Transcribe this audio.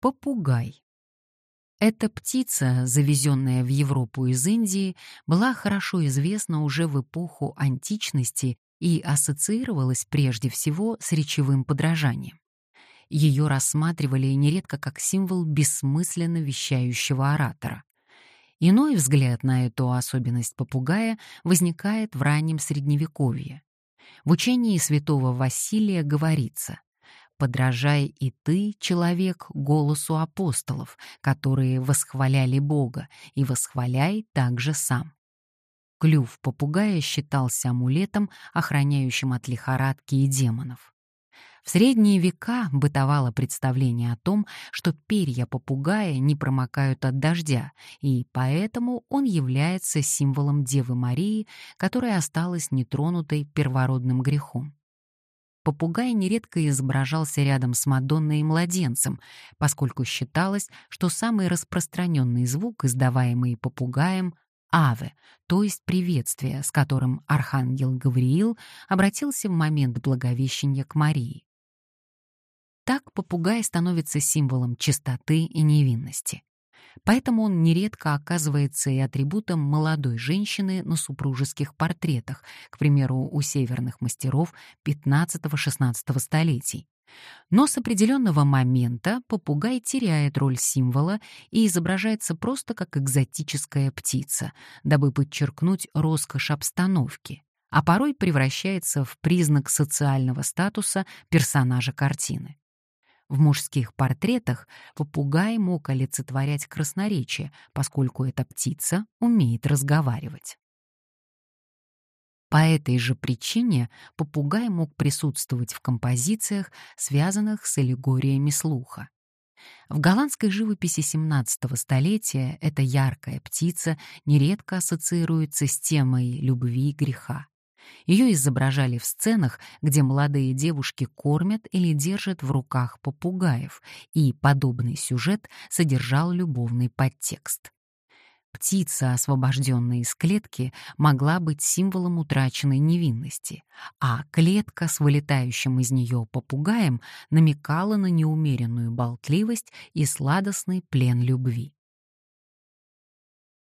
Попугай. Эта птица, завезенная в Европу из Индии, была хорошо известна уже в эпоху античности и ассоциировалась прежде всего с речевым подражанием. Ее рассматривали нередко как символ бессмысленно вещающего оратора. Иной взгляд на эту особенность попугая возникает в раннем Средневековье. В учении святого Василия говорится подражай и ты, человек, голосу апостолов, которые восхваляли Бога, и восхваляй также сам. Клюв попугая считался амулетом, охраняющим от лихорадки и демонов. В средние века бытовало представление о том, что перья попугая не промокают от дождя, и поэтому он является символом Девы Марии, которая осталась нетронутой первородным грехом попугай нередко изображался рядом с Мадонной и младенцем, поскольку считалось, что самый распространенный звук, издаваемый попугаем, — «аве», то есть приветствие, с которым архангел Гавриил обратился в момент благовещения к Марии. Так попугай становится символом чистоты и невинности. Поэтому он нередко оказывается и атрибутом молодой женщины на супружеских портретах, к примеру, у северных мастеров XV-XVI столетий. Но с определенного момента попугай теряет роль символа и изображается просто как экзотическая птица, дабы подчеркнуть роскошь обстановки, а порой превращается в признак социального статуса персонажа картины. В мужских портретах попугай мог олицетворять красноречие, поскольку эта птица умеет разговаривать. По этой же причине попугай мог присутствовать в композициях, связанных с аллегориями слуха. В голландской живописи XVII столетия эта яркая птица нередко ассоциируется с темой любви и греха. Ее изображали в сценах, где молодые девушки кормят или держат в руках попугаев, и подобный сюжет содержал любовный подтекст. Птица, освобожденная из клетки, могла быть символом утраченной невинности, а клетка с вылетающим из нее попугаем намекала на неумеренную болтливость и сладостный плен любви.